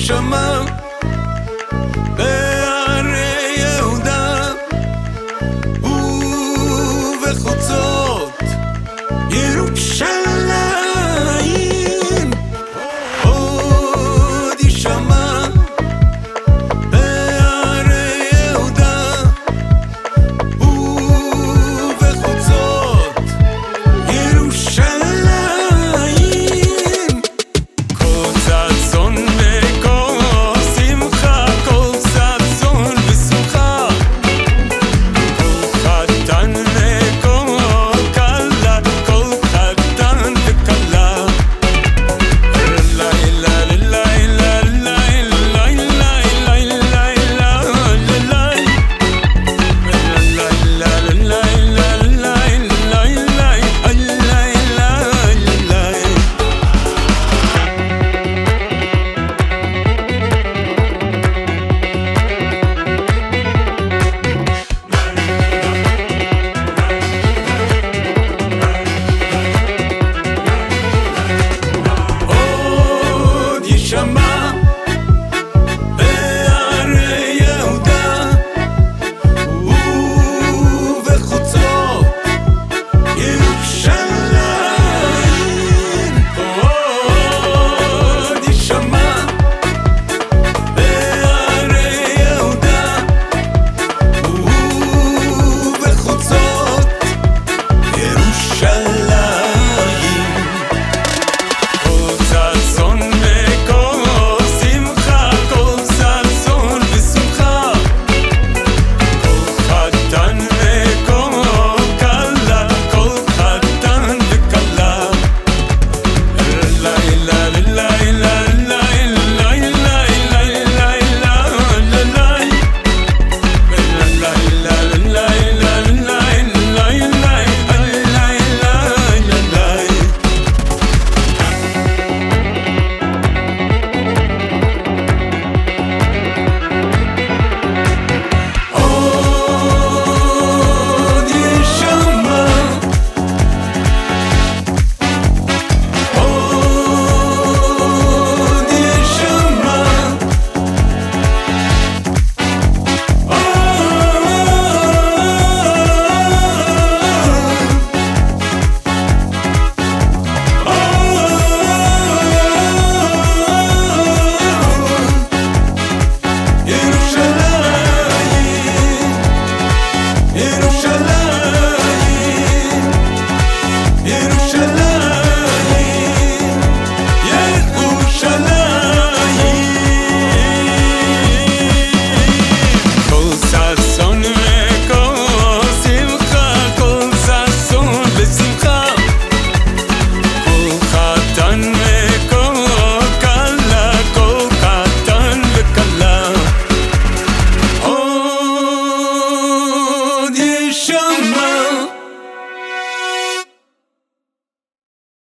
什么？